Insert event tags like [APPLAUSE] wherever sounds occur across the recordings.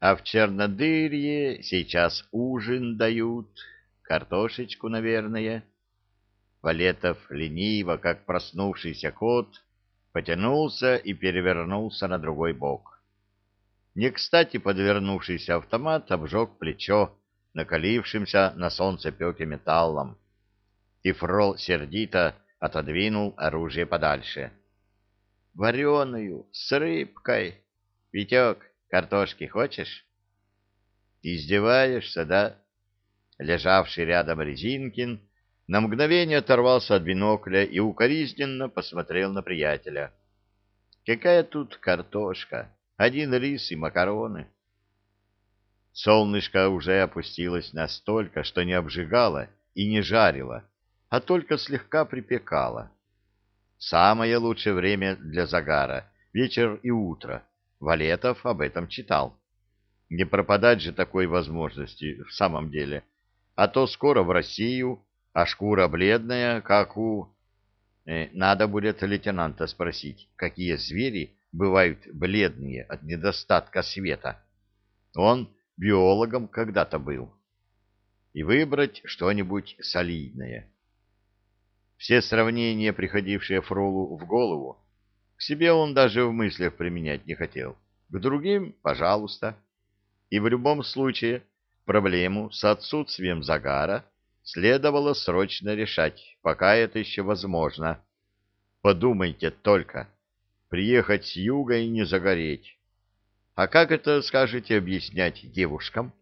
А в Чернодырье сейчас ужин дают, картошечку, наверное. Валетов лениво, как проснувшийся кот, потянулся и перевернулся на другой бок. Не кстати подвернувшийся автомат обжег плечо, накалившимся на солнце пеке металлом. И Фрол сердито отодвинул оружие подальше. — Вареную, с рыбкой. Витек, картошки хочешь? — Издеваешься, да? Лежавший рядом Резинкин на мгновение оторвался от бинокля и укоризненно посмотрел на приятеля. — Какая тут картошка? Один рис и макароны. Солнышко уже опустилось настолько, что не обжигало и не жарило, а только слегка припекало. Самое лучшее время для загара — вечер и утро. Валетов об этом читал. Не пропадать же такой возможности в самом деле. А то скоро в Россию, а шкура бледная, как у... Э, надо будет лейтенанта спросить, какие звери бывают бледные от недостатка света. Он биологом когда-то был. И выбрать что-нибудь солидное. Все сравнения, приходившие Фролу в голову, к себе он даже в мыслях применять не хотел. К другим — пожалуйста. И в любом случае проблему с отсутствием загара следовало срочно решать, пока это еще возможно. Подумайте только, приехать с юга и не загореть. А как это, скажете, объяснять девушкам?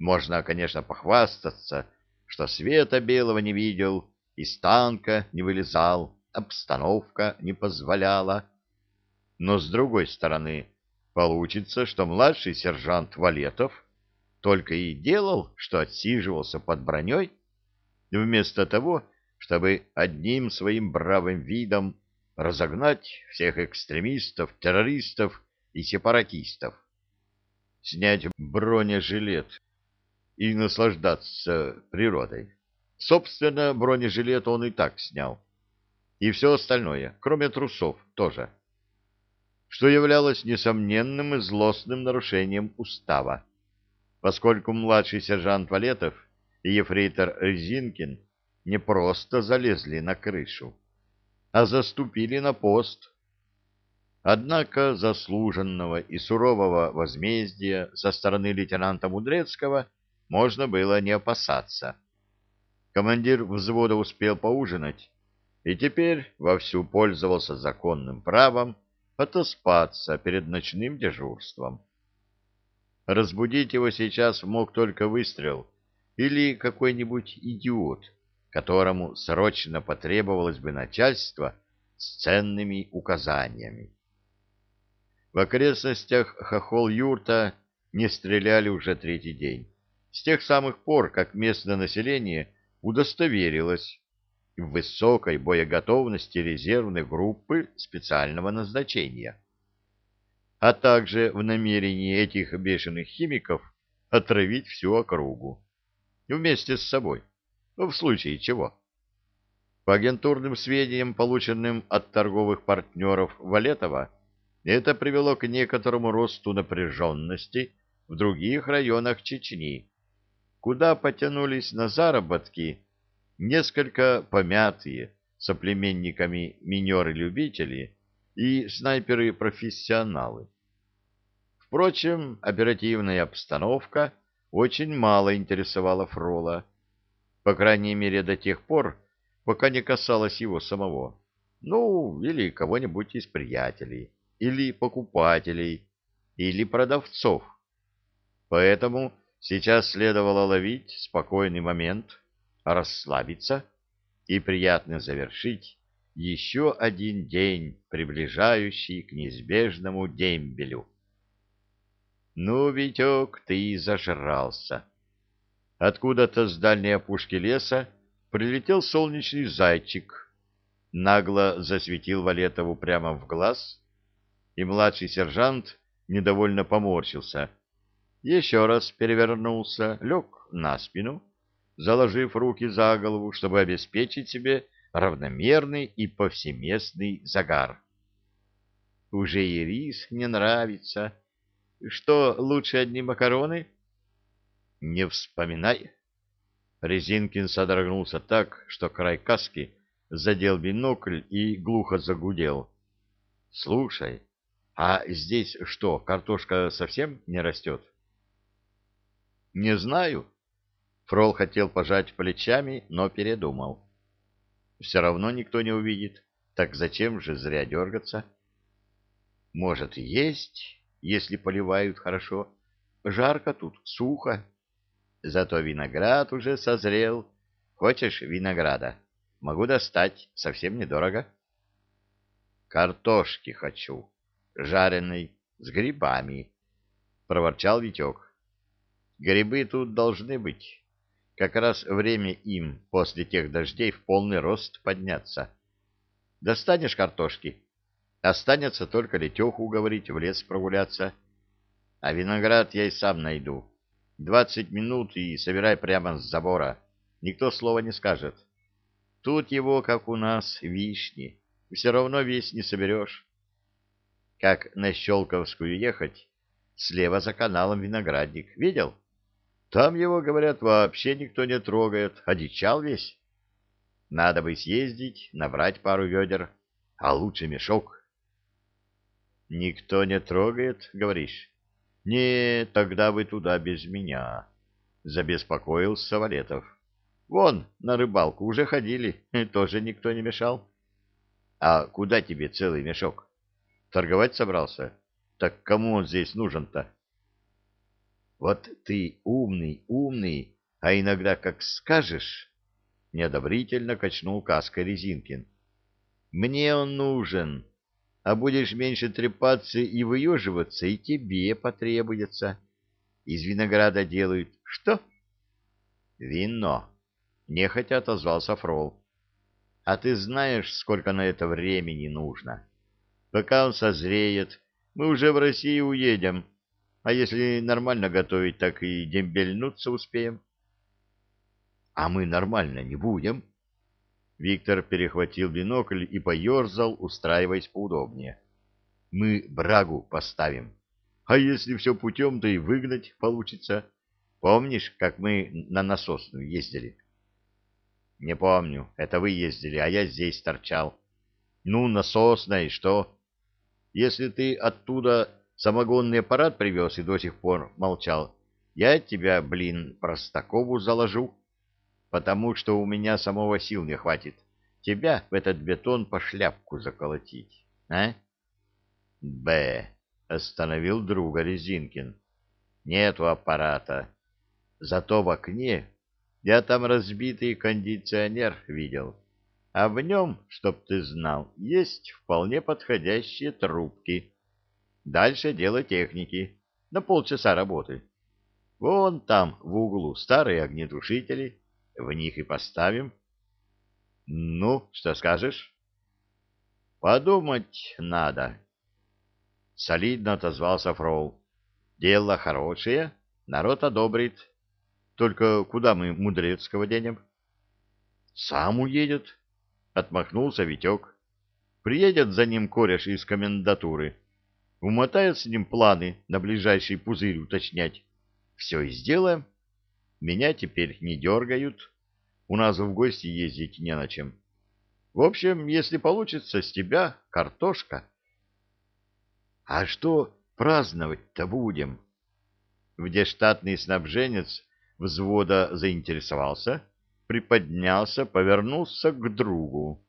Можно, конечно, похвастаться, что света белого не видел, из танка не вылезал, обстановка не позволяла. Но, с другой стороны, получится, что младший сержант Валетов только и делал, что отсиживался под броней, вместо того, чтобы одним своим бравым видом разогнать всех экстремистов, террористов и сепаратистов, снять бронежилет и наслаждаться природой. Собственно, бронежилет он и так снял. И все остальное, кроме трусов, тоже. Что являлось несомненным и злостным нарушением устава, поскольку младший сержант Валетов и ефрейтор Резинкин не просто залезли на крышу, а заступили на пост. Однако заслуженного и сурового возмездия со стороны лейтенанта Мудрецкого можно было не опасаться. Командир взвода успел поужинать и теперь вовсю пользовался законным правом отоспаться перед ночным дежурством. Разбудить его сейчас мог только выстрел или какой-нибудь идиот, которому срочно потребовалось бы начальство с ценными указаниями. В окрестностях хохол-юрта не стреляли уже третий день, с тех самых пор, как местное население удостоверилось в высокой боеготовности резервной группы специального назначения, а также в намерении этих бешеных химиков отравить всю округу вместе с собой, в случае чего. По агентурным сведениям, полученным от торговых партнеров Валетова, это привело к некоторому росту напряженности в других районах Чечни, куда потянулись на заработки несколько помятые соплеменниками минеры-любители и снайперы-профессионалы. Впрочем, оперативная обстановка очень мало интересовала Фрола, по крайней мере до тех пор, пока не касалась его самого, ну, или кого-нибудь из приятелей, или покупателей, или продавцов. Поэтому Сейчас следовало ловить спокойный момент, расслабиться и приятно завершить еще один день, приближающий к неизбежному дембелю. Ну, Витек, ты зажрался. Откуда-то с дальней опушки леса прилетел солнечный зайчик, нагло засветил Валетову прямо в глаз, и младший сержант недовольно поморщился — еще раз перевернулся, лег на спину, заложив руки за голову, чтобы обеспечить себе равномерный и повсеместный загар. Уже и рис не нравится. Что, лучше одни макароны? Не вспоминай. Резинкин содрогнулся так, что край каски задел бинокль и глухо загудел. Слушай, а здесь что, картошка совсем не растет? Не знаю. Фрол хотел пожать плечами, но передумал. Все равно никто не увидит. Так зачем же зря дергаться? Может, есть, если поливают хорошо. Жарко тут, сухо. Зато виноград уже созрел. Хочешь винограда? Могу достать, совсем недорого. Картошки хочу, жареной, с грибами, — проворчал Витек. Грибы тут должны быть. Как раз время им после тех дождей в полный рост подняться. Достанешь картошки? Останется только Летеху уговорить в лес прогуляться. А виноград я и сам найду. Двадцать минут и собирай прямо с забора. Никто слова не скажет. Тут его, как у нас, вишни. Все равно весь не соберешь. Как на Щелковскую ехать, слева за каналом виноградник. Видел? Там его, говорят, вообще никто не трогает. Одичал весь. Надо бы съездить, набрать пару ведер, а лучше мешок. Никто не трогает, говоришь? Не, тогда вы туда без меня. Забеспокоился Валетов. Вон, на рыбалку уже ходили, [LAUGHS] тоже никто не мешал. А куда тебе целый мешок? Торговать собрался? Так кому он здесь нужен-то? Вот ты умный, умный, а иногда как скажешь, неодобрительно качнул каской Резинкин. Мне он нужен, а будешь меньше трепаться и выеживаться, и тебе потребуется. Из винограда делают что? Вино. Нехотя отозвался Фрол. А ты знаешь, сколько на это времени нужно? Пока он созреет, мы уже в Россию уедем, а если нормально готовить, так и дембельнуться успеем. — А мы нормально не будем. Виктор перехватил бинокль и поерзал, устраиваясь поудобнее. — Мы брагу поставим. А если все путем, то и выгнать получится. Помнишь, как мы на насосную ездили? — Не помню. Это вы ездили, а я здесь торчал. — Ну, насосная, и что? Если ты оттуда самогонный аппарат привез и до сих пор молчал, я тебя, блин, Простакову заложу, потому что у меня самого сил не хватит тебя в этот бетон по шляпку заколотить, а? Б. Остановил друга Резинкин. Нету аппарата. Зато в окне я там разбитый кондиционер видел, а в нем, чтоб ты знал, есть вполне подходящие трубки. Дальше дело техники. На полчаса работы. Вон там, в углу, старые огнетушители. В них и поставим. Ну, что скажешь? Подумать надо. Солидно отозвался Фрол. Дело хорошее, народ одобрит. Только куда мы Мудрецкого денем? Сам уедет, отмахнулся Витек. Приедет за ним кореш из комендатуры умотает с ним планы на ближайший пузырь уточнять. Все и сделаем. Меня теперь не дергают. У нас в гости ездить не на чем. В общем, если получится, с тебя картошка. А что праздновать-то будем? Где штатный снабженец взвода заинтересовался, приподнялся, повернулся к другу.